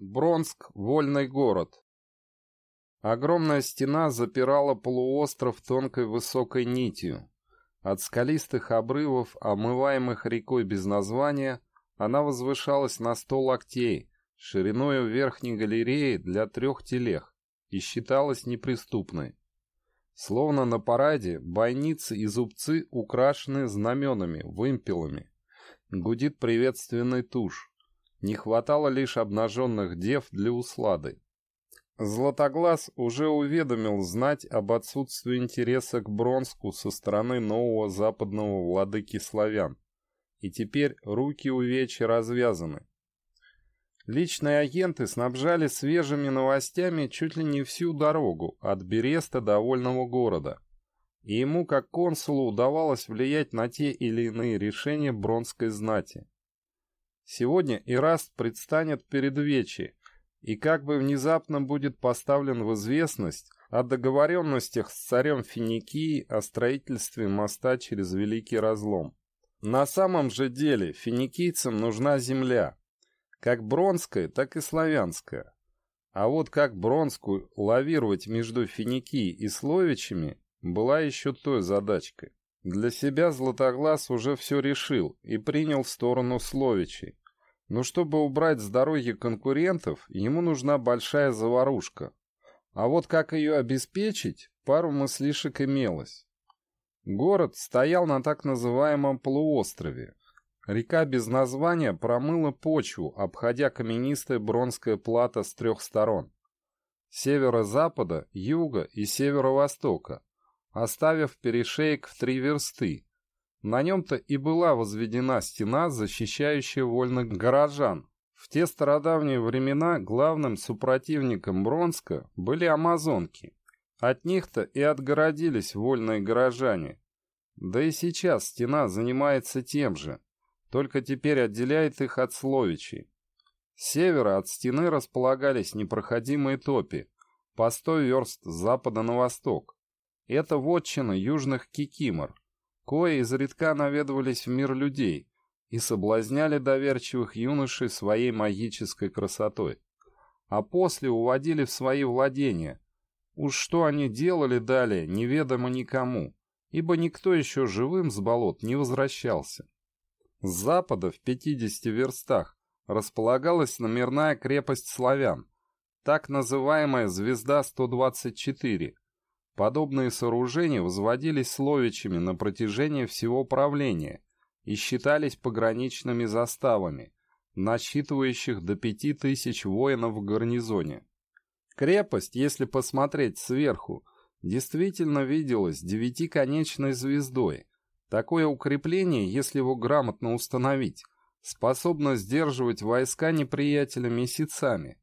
Бронск — вольный город. Огромная стена запирала полуостров тонкой высокой нитью. От скалистых обрывов, омываемых рекой без названия, она возвышалась на сто локтей, шириной в верхней галереи для трех телег, и считалась неприступной. Словно на параде, бойницы и зубцы украшены знаменами, вымпелами. Гудит приветственный тушь. Не хватало лишь обнаженных дев для услады. Златоглаз уже уведомил знать об отсутствии интереса к Бронску со стороны нового западного владыки славян, и теперь руки у вечи развязаны. Личные агенты снабжали свежими новостями чуть ли не всю дорогу от Береста до Вольного города, и ему как консулу удавалось влиять на те или иные решения Бронской знати. Сегодня Ираст предстанет перед Вечи и как бы внезапно будет поставлен в известность о договоренностях с царем Финикии о строительстве моста через Великий Разлом. На самом же деле финикийцам нужна земля, как бронская, так и славянская. А вот как бронскую лавировать между Финикией и Словичами была еще той задачкой. Для себя Златоглаз уже все решил и принял сторону Словичей. Но чтобы убрать с дороги конкурентов, ему нужна большая заварушка. А вот как ее обеспечить, пару мыслишек имелось. Город стоял на так называемом полуострове. Река без названия промыла почву, обходя каменистое бронское плато с трех сторон. Северо-запада, юга и северо-востока, оставив перешеек в три версты. На нем-то и была возведена стена, защищающая вольных горожан. В те стародавние времена главным супротивником Бронска были амазонки. От них-то и отгородились вольные горожане. Да и сейчас стена занимается тем же, только теперь отделяет их от Словичей. С севера от стены располагались непроходимые топи, по сто верст с запада на восток. Это вотчина южных кикимор, кои изредка наведывались в мир людей и соблазняли доверчивых юношей своей магической красотой, а после уводили в свои владения. Уж что они делали далее, неведомо никому, ибо никто еще живым с болот не возвращался. С запада в 50 верстах располагалась номерная крепость славян, так называемая «Звезда 124», Подобные сооружения возводились словичами на протяжении всего правления и считались пограничными заставами, насчитывающих до пяти тысяч воинов в гарнизоне. Крепость, если посмотреть сверху, действительно виделась девятиконечной звездой. Такое укрепление, если его грамотно установить, способно сдерживать войска неприятеля месяцами.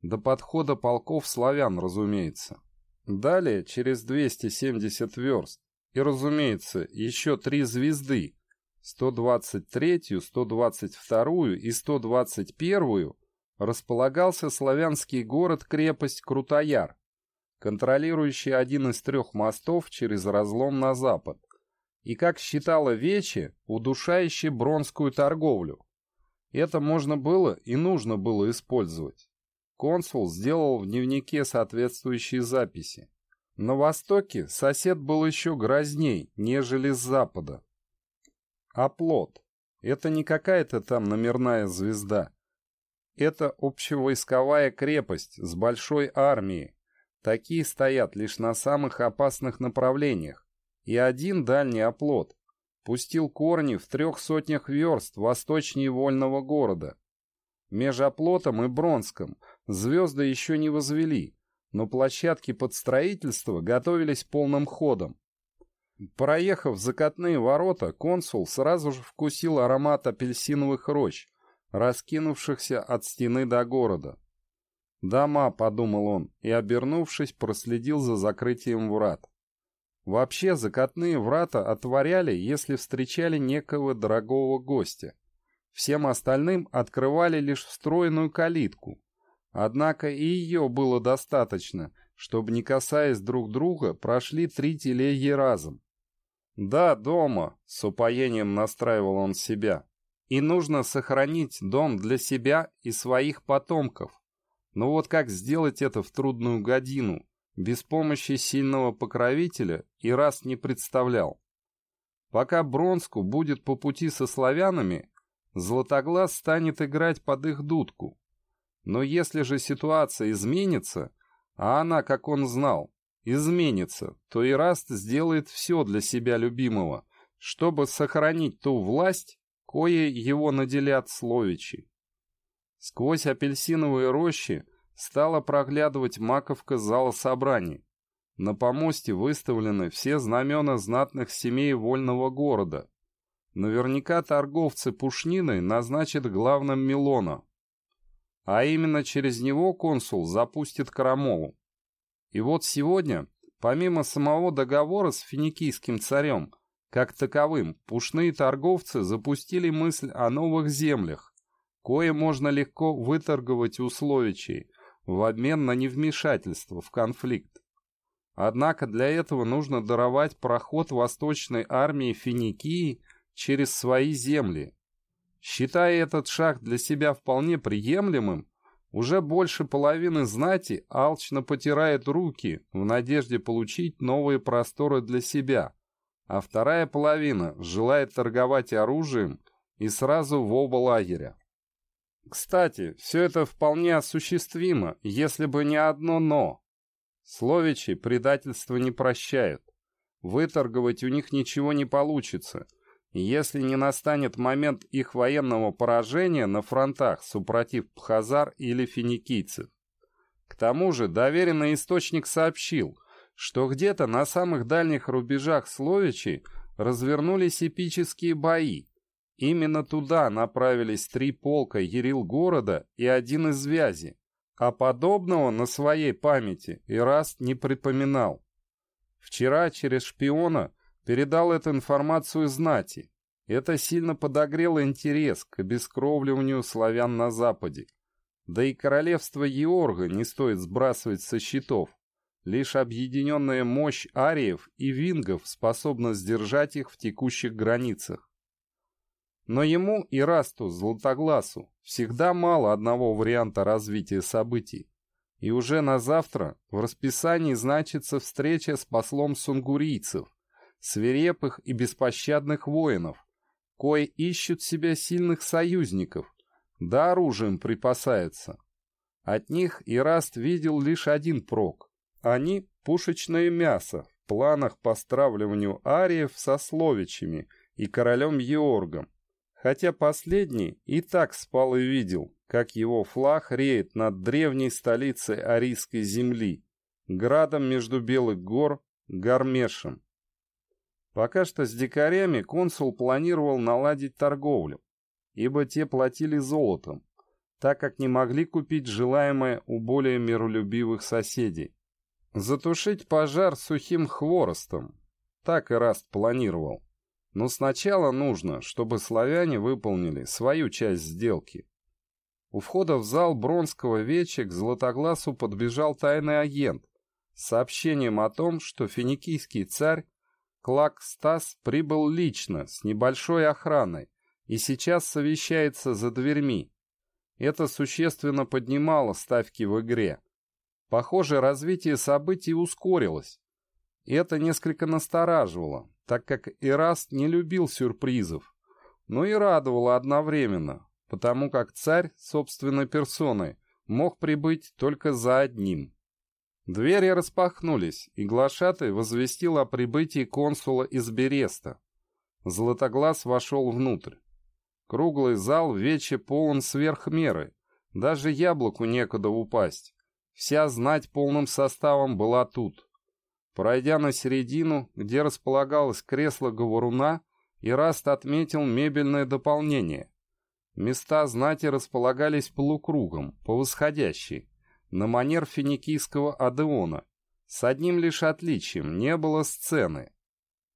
До подхода полков славян, разумеется. Далее, через 270 верст, и, разумеется, еще три звезды, 123-ю, 122-ю и 121-ю, располагался славянский город-крепость Крутояр, контролирующий один из трех мостов через разлом на запад, и, как считала Вечи, удушающий бронскую торговлю. Это можно было и нужно было использовать. Консул сделал в дневнике соответствующие записи. На востоке сосед был еще грозней, нежели с запада. Оплот. Это не какая-то там номерная звезда. Это общевойсковая крепость с большой армией. Такие стоят лишь на самых опасных направлениях. И один дальний оплот пустил корни в трех сотнях верст восточнее вольного города. Между оплотом и Бронском – Звезды еще не возвели, но площадки под строительство готовились полным ходом. Проехав закатные ворота, консул сразу же вкусил аромат апельсиновых рощ, раскинувшихся от стены до города. «Дома», — подумал он, и, обернувшись, проследил за закрытием врат. Вообще, закатные врата отворяли, если встречали некого дорогого гостя. Всем остальным открывали лишь встроенную калитку, Однако и ее было достаточно, чтобы, не касаясь друг друга, прошли три телеги разом. «Да, дома», — с упоением настраивал он себя. «И нужно сохранить дом для себя и своих потомков. Но вот как сделать это в трудную годину, без помощи сильного покровителя, и раз не представлял. Пока Бронску будет по пути со славянами, Златоглаз станет играть под их дудку. Но если же ситуация изменится, а она, как он знал, изменится, то Ираст сделает все для себя любимого, чтобы сохранить ту власть, кое его наделят словичи. Сквозь апельсиновые рощи стала проглядывать маковка зала собраний. На помосте выставлены все знамена знатных семей вольного города. Наверняка торговцы пушниной назначат главным Милона. А именно через него консул запустит Крамолу. И вот сегодня, помимо самого договора с финикийским царем, как таковым, пушные торговцы запустили мысль о новых землях, кое можно легко выторговать условичей в обмен на невмешательство в конфликт. Однако для этого нужно даровать проход восточной армии Финикии через свои земли. Считая этот шаг для себя вполне приемлемым, уже больше половины знати алчно потирает руки в надежде получить новые просторы для себя, а вторая половина желает торговать оружием и сразу в оба лагеря. Кстати, все это вполне осуществимо, если бы не одно «но». Словичи предательство не прощают. Выторговать у них ничего не получится, если не настанет момент их военного поражения на фронтах супротив Пхазар или финикийцев. К тому же доверенный источник сообщил, что где-то на самых дальних рубежах Словичей развернулись эпические бои, Именно туда направились три полка Ерил города и один из Вязи, а подобного на своей памяти Ираст не припоминал. Вчера через шпиона передал эту информацию знати. Это сильно подогрело интерес к обескровливанию славян на Западе. Да и королевство Георга не стоит сбрасывать со счетов. Лишь объединенная мощь ариев и вингов способна сдержать их в текущих границах. Но ему и Расту Златогласу всегда мало одного варианта развития событий. И уже на завтра в расписании значится встреча с послом сунгурийцев, свирепых и беспощадных воинов, кое ищут себе сильных союзников, да оружием припасаются. От них Ираст видел лишь один прок. Они — пушечное мясо в планах по стравливанию ариев со словичами и королем Георгом, хотя последний и так спал и видел, как его флаг реет над древней столицей Арийской земли, градом между Белых гор, Гармешем. Пока что с дикарями консул планировал наладить торговлю, ибо те платили золотом, так как не могли купить желаемое у более миролюбивых соседей. Затушить пожар сухим хворостом, так и Раст планировал. Но сначала нужно, чтобы славяне выполнили свою часть сделки. У входа в зал Бронского веча к Златогласу подбежал тайный агент с сообщением о том, что финикийский царь Клак Стас прибыл лично с небольшой охраной и сейчас совещается за дверьми. Это существенно поднимало ставки в игре. Похоже, развитие событий ускорилось. Это несколько настораживало, так как Ираст не любил сюрпризов, но и радовало одновременно, потому как царь собственной персоной мог прибыть только за одним. Двери распахнулись, и глашатай возвестил о прибытии консула из Береста. Златоглаз вошел внутрь. Круглый зал вече полон сверх меры, даже яблоку некуда упасть. Вся знать полным составом была тут. Пройдя на середину, где располагалось кресло говоруна, Ираст отметил мебельное дополнение. Места знати располагались полукругом, по восходящей, на манер финикийского адеона. С одним лишь отличием, не было сцены.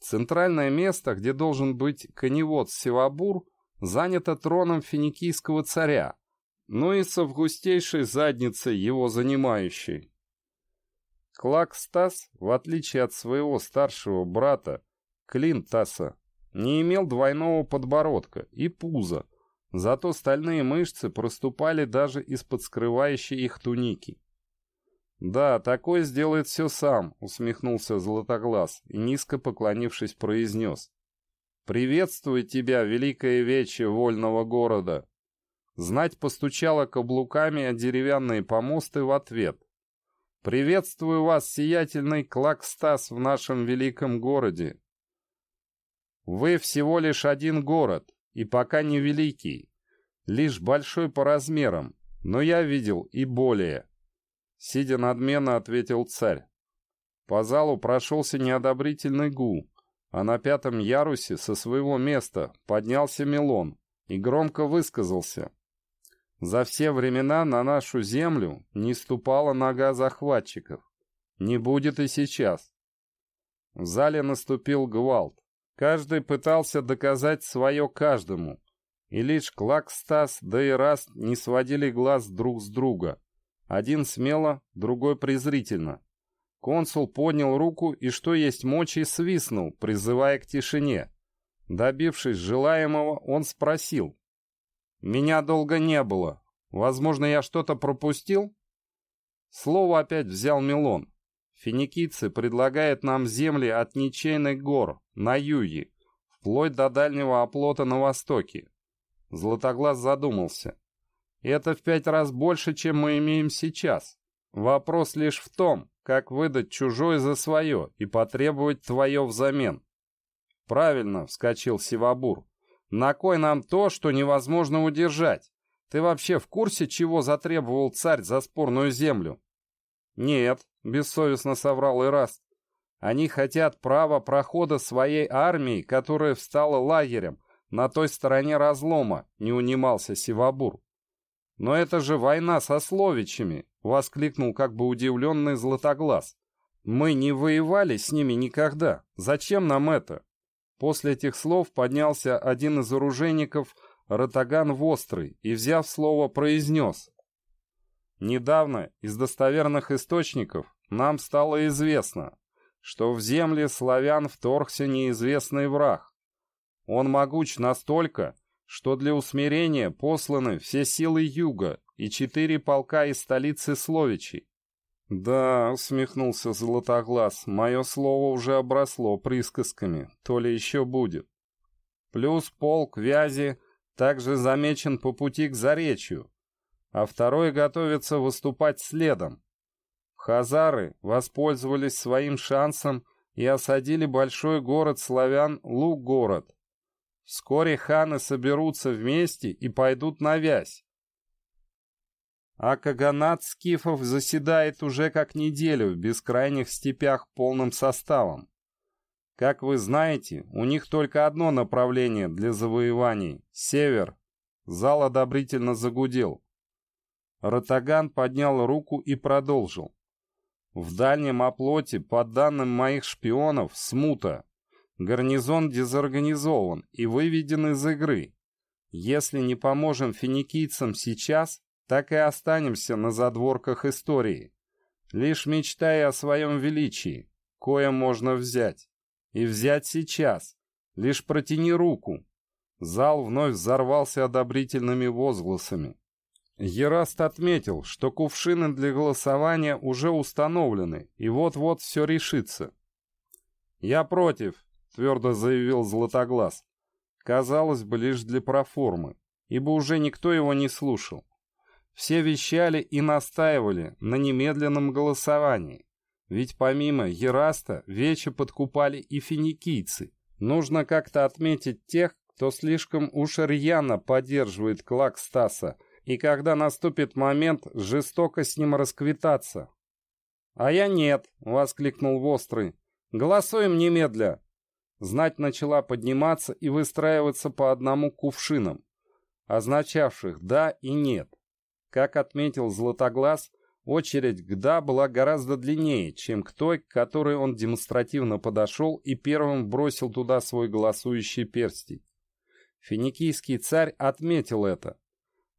Центральное место, где должен быть коневод Севабур, занято троном финикийского царя, но и с августейшей задницей его занимающей. Клак Стас, в отличие от своего старшего брата, Клин Таса, не имел двойного подбородка и пуза, Зато стальные мышцы проступали даже из-под скрывающей их туники. «Да, такой сделает все сам», — усмехнулся Златоглаз и, низко поклонившись, произнес. «Приветствую тебя, великое вече вольного города!» Знать постучала каблуками о деревянные помосты в ответ. «Приветствую вас, сиятельный Клакстас в нашем великом городе!» «Вы всего лишь один город, и пока не великий, лишь большой по размерам, но я видел и более». Сидя надменно, ответил царь. По залу прошелся неодобрительный гул, а на пятом ярусе со своего места поднялся Милон и громко высказался. За все времена на нашу землю не ступала нога захватчиков. Не будет и сейчас. В зале наступил гвалт. Каждый пытался доказать свое каждому. И лишь Клакстас да и Раст не сводили глаз друг с друга. Один смело, другой презрительно. Консул поднял руку и, что есть мочи, свистнул, призывая к тишине. Добившись желаемого, он спросил. «Меня долго не было. Возможно, я что-то пропустил?» Слово опять взял Милон. Финикийцы предлагают нам земли от ничейных гор, на юге, вплоть до дальнего оплота на востоке. Златоглаз задумался. Это в пять раз больше, чем мы имеем сейчас. Вопрос лишь в том, как выдать чужое за свое и потребовать твое взамен. Правильно, вскочил Сивабур. На кой нам то, что невозможно удержать? Ты вообще в курсе, чего затребовал царь за спорную землю? Нет, бессовестно соврал Ираст. Они хотят права прохода своей армии, которая встала лагерем на той стороне разлома, не унимался Сивабур. «Но это же война со словичами!» — воскликнул как бы удивленный Златоглаз. «Мы не воевали с ними никогда. Зачем нам это?» После этих слов поднялся один из оружейников, Ротаган Вострый, и, взяв слово, произнес. «Недавно из достоверных источников нам стало известно, что в земли славян вторгся неизвестный враг. Он могуч настолько, что для усмирения посланы все силы юга и четыре полка из столицы Словичи. «Да», — усмехнулся Златоглаз, — «мое слово уже обросло присказками, то ли еще будет». Плюс полк Вязи также замечен по пути к Заречью, а второй готовится выступать следом. Хазары воспользовались своим шансом и осадили большой город славян Луг-город, Вскоре ханы соберутся вместе и пойдут на вязь. А Каганат скифов заседает уже как неделю в бескрайних степях полным составом. Как вы знаете, у них только одно направление для завоеваний — север. Зал одобрительно загудел. Ротаган поднял руку и продолжил. В дальнем оплоте, по данным моих шпионов, смута. Гарнизон дезорганизован и выведен из игры. Если не поможем финикийцам сейчас, так и останемся на задворках истории, лишь мечтая о своем величии, кое можно взять. И взять сейчас. Лишь протяни руку. Зал вновь взорвался одобрительными возгласами. Ераст отметил, что кувшины для голосования уже установлены, и вот-вот все решится. «Я против», — твердо заявил Златоглаз. Казалось бы, лишь для проформы, ибо уже никто его не слушал. Все вещали и настаивали на немедленном голосовании. Ведь помимо Ераста Вече подкупали и финикийцы. Нужно как-то отметить тех, кто слишком уж рьяно поддерживает клак Стаса, и когда наступит момент, жестоко с ним расквитаться. «А я нет», — воскликнул Вострый. «Голосуем немедля. Знать начала подниматься и выстраиваться по одному кувшинам, означавших «да» и «нет». Как отметил Златоглаз, очередь к «да» была гораздо длиннее, чем к той, к которой он демонстративно подошел и первым бросил туда свой голосующий перстень. Финикийский царь отметил это.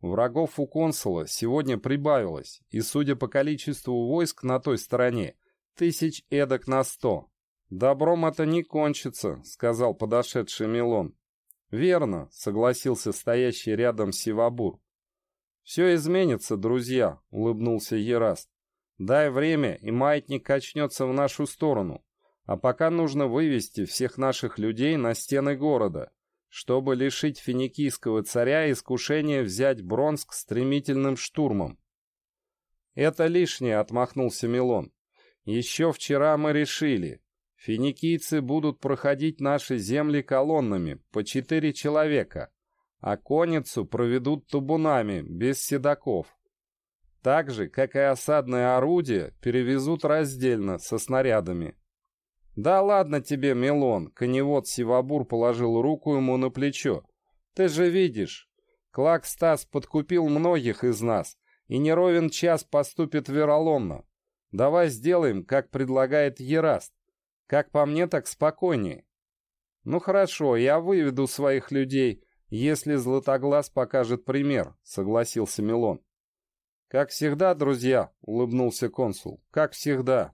Врагов у консула сегодня прибавилось, и, судя по количеству войск на той стороне, тысяч эдак на сто. «Добром это не кончится», — сказал подошедший Милон. «Верно», — согласился стоящий рядом Сивабур. «Все изменится, друзья», — улыбнулся Ераст. «Дай время, и маятник качнется в нашу сторону. А пока нужно вывести всех наших людей на стены города, чтобы лишить финикийского царя искушения взять Бронск стремительным штурмом». «Это лишнее», — отмахнулся Милон. «Еще вчера мы решили, Финикийцы будут проходить наши земли колоннами, по четыре человека, а конницу проведут табунами, без седаков. Так же, как и осадное орудие, перевезут раздельно, со снарядами. «Да ладно тебе, Милон!» — коневод Сивабур положил руку ему на плечо. «Ты же видишь, Клак Стас подкупил многих из нас, и не ровен час поступит вероломно. Давай сделаем, как предлагает Ераст. Как по мне, так спокойнее. Ну хорошо, я выведу своих людей, если Златоглаз покажет пример, согласился Милон. Как всегда, друзья, улыбнулся консул, как всегда.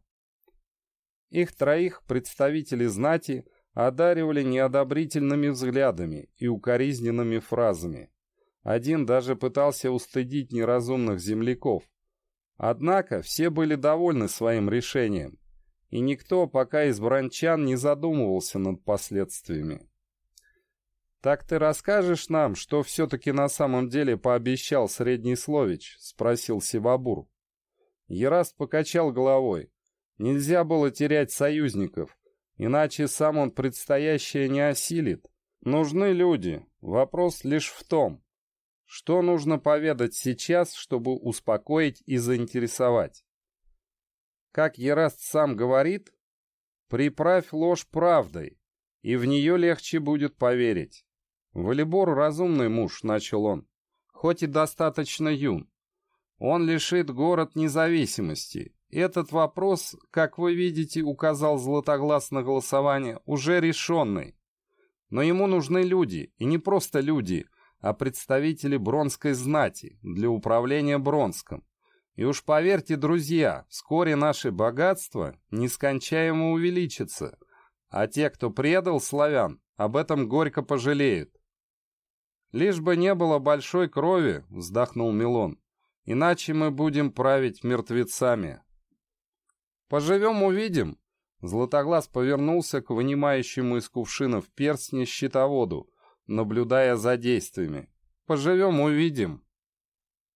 Их троих представители знати одаривали неодобрительными взглядами и укоризненными фразами. Один даже пытался устыдить неразумных земляков. Однако все были довольны своим решением и никто пока из бранчан не задумывался над последствиями. «Так ты расскажешь нам, что все-таки на самом деле пообещал Средний Слович?» — спросил Сивабур. Ераст покачал головой. Нельзя было терять союзников, иначе сам он предстоящее не осилит. Нужны люди. Вопрос лишь в том, что нужно поведать сейчас, чтобы успокоить и заинтересовать. Как Ераст сам говорит, приправь ложь правдой, и в нее легче будет поверить. Валибор разумный муж, начал он, хоть и достаточно юн. Он лишит город независимости. Этот вопрос, как вы видите, указал Златоглаз на голосование, уже решенный. Но ему нужны люди, и не просто люди, а представители бронской знати для управления Бронском. И уж поверьте, друзья, вскоре наше богатство нескончаемо увеличится, а те, кто предал славян, об этом горько пожалеют. «Лишь бы не было большой крови», — вздохнул Милон, — «иначе мы будем править мертвецами». «Поживем — увидим», — Златоглаз повернулся к вынимающему из кувшинов перстня щитоводу, наблюдая за действиями. «Поживем — увидим».